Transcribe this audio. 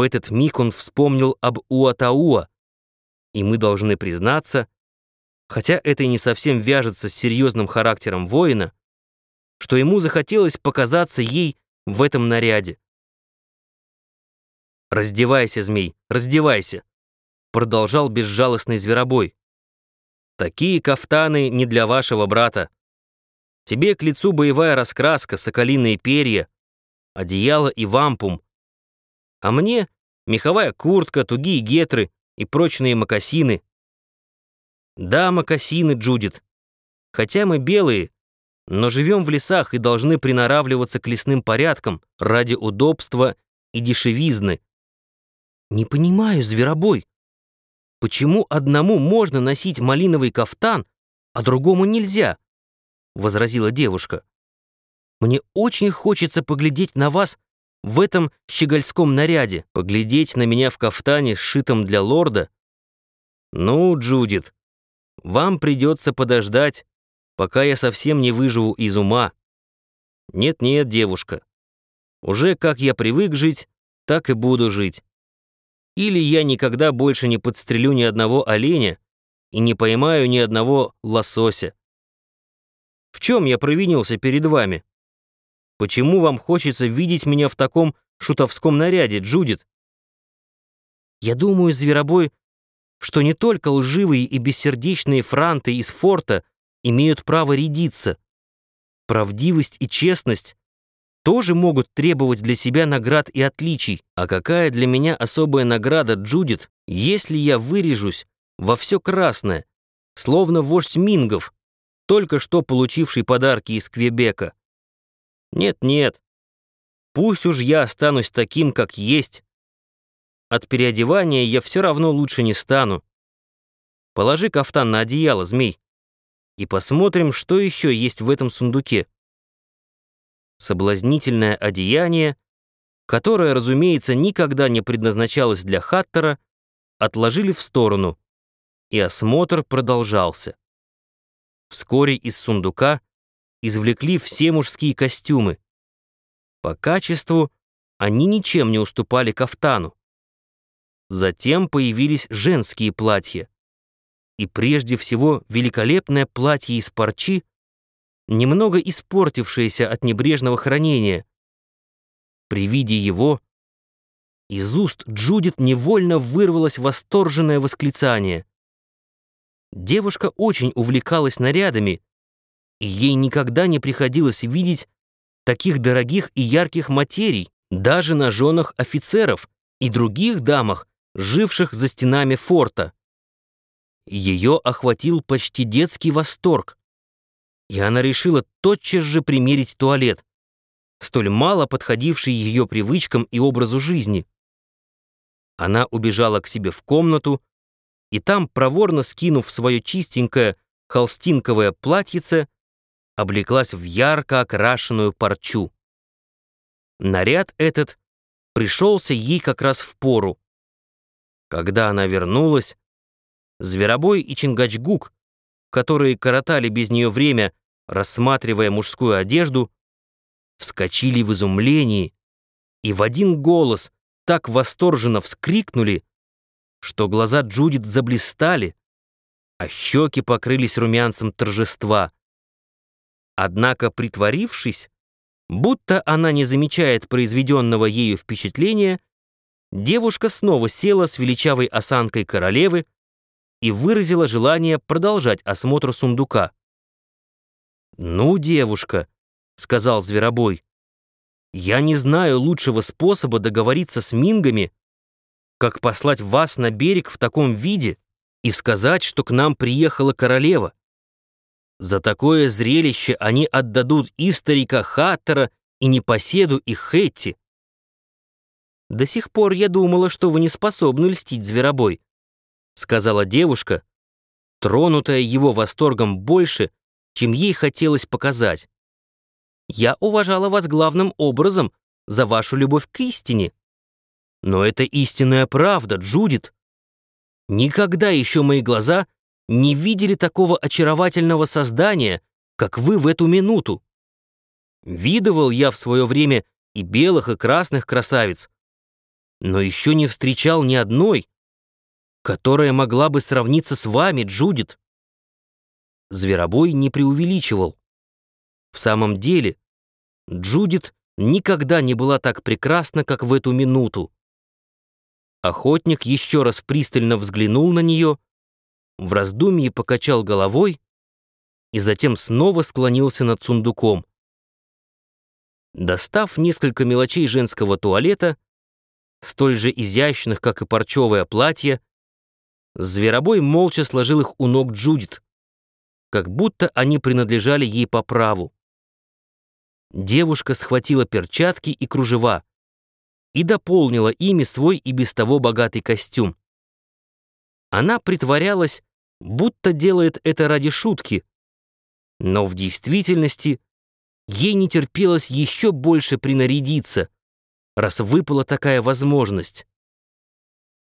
В этот миг он вспомнил об Уатауа, и мы должны признаться, хотя это и не совсем вяжется с серьезным характером воина, что ему захотелось показаться ей в этом наряде. «Раздевайся, змей, раздевайся!» Продолжал безжалостный зверобой. «Такие кафтаны не для вашего брата. Тебе к лицу боевая раскраска, соколиные перья, одеяло и вампум. А мне меховая куртка, тугие гетры и прочные мокасины. Да, мокасины, Джудит. Хотя мы белые, но живем в лесах и должны приноравливаться к лесным порядкам ради удобства и дешевизны. Не понимаю, зверобой. Почему одному можно носить малиновый кафтан, а другому нельзя? Возразила девушка. Мне очень хочется поглядеть на вас в этом щегольском наряде, поглядеть на меня в кафтане, сшитом для лорда. Ну, Джудит, вам придется подождать, пока я совсем не выживу из ума. Нет-нет, девушка. Уже как я привык жить, так и буду жить. Или я никогда больше не подстрелю ни одного оленя и не поймаю ни одного лосося. В чем я провинился перед вами? Почему вам хочется видеть меня в таком шутовском наряде, Джудит? Я думаю, зверобой, что не только лживые и бессердечные франты из форта имеют право рядиться. Правдивость и честность тоже могут требовать для себя наград и отличий. А какая для меня особая награда, Джудит, если я вырежусь во все красное, словно вождь Мингов, только что получивший подарки из Квебека? Нет-нет, пусть уж я останусь таким, как есть. От переодевания я все равно лучше не стану. Положи кафтан на одеяло, змей, и посмотрим, что еще есть в этом сундуке соблазнительное одеяние, которое, разумеется, никогда не предназначалось для Хаттера, отложили в сторону, и осмотр продолжался. Вскоре из сундука извлекли все мужские костюмы. По качеству они ничем не уступали кафтану. Затем появились женские платья. И прежде всего великолепное платье из парчи, немного испортившееся от небрежного хранения. При виде его из уст Джудит невольно вырвалось восторженное восклицание. Девушка очень увлекалась нарядами, и ей никогда не приходилось видеть таких дорогих и ярких материй даже на женах офицеров и других дамах, живших за стенами форта. Ее охватил почти детский восторг и она решила тотчас же примерить туалет, столь мало подходивший ее привычкам и образу жизни. Она убежала к себе в комнату, и там, проворно скинув свое чистенькое холстинковое платьице, облеклась в ярко окрашенную парчу. Наряд этот пришелся ей как раз в пору. Когда она вернулась, Зверобой и Чингачгук, которые коротали без нее время, рассматривая мужскую одежду, вскочили в изумлении и в один голос так восторженно вскрикнули, что глаза Джудит заблистали, а щеки покрылись румянцем торжества. Однако, притворившись, будто она не замечает произведенного ею впечатления, девушка снова села с величавой осанкой королевы и выразила желание продолжать осмотр сундука. «Ну, девушка», — сказал Зверобой, «я не знаю лучшего способа договориться с мингами, как послать вас на берег в таком виде и сказать, что к нам приехала королева. За такое зрелище они отдадут и старика Хаттера, и непоседу, и Хэтти. До сих пор я думала, что вы не способны льстить Зверобой», — сказала девушка, тронутая его восторгом больше, чем ей хотелось показать. Я уважала вас главным образом за вашу любовь к истине. Но это истинная правда, Джудит. Никогда еще мои глаза не видели такого очаровательного создания, как вы в эту минуту. Видывал я в свое время и белых, и красных красавиц, но еще не встречал ни одной, которая могла бы сравниться с вами, Джудит. Зверобой не преувеличивал. В самом деле, Джудит никогда не была так прекрасна, как в эту минуту. Охотник еще раз пристально взглянул на нее, в раздумье покачал головой и затем снова склонился над сундуком. Достав несколько мелочей женского туалета, столь же изящных, как и парчевое платье, Зверобой молча сложил их у ног Джудит, как будто они принадлежали ей по праву. Девушка схватила перчатки и кружева и дополнила ими свой и без того богатый костюм. Она притворялась, будто делает это ради шутки, но в действительности ей не терпелось еще больше принарядиться, раз выпала такая возможность.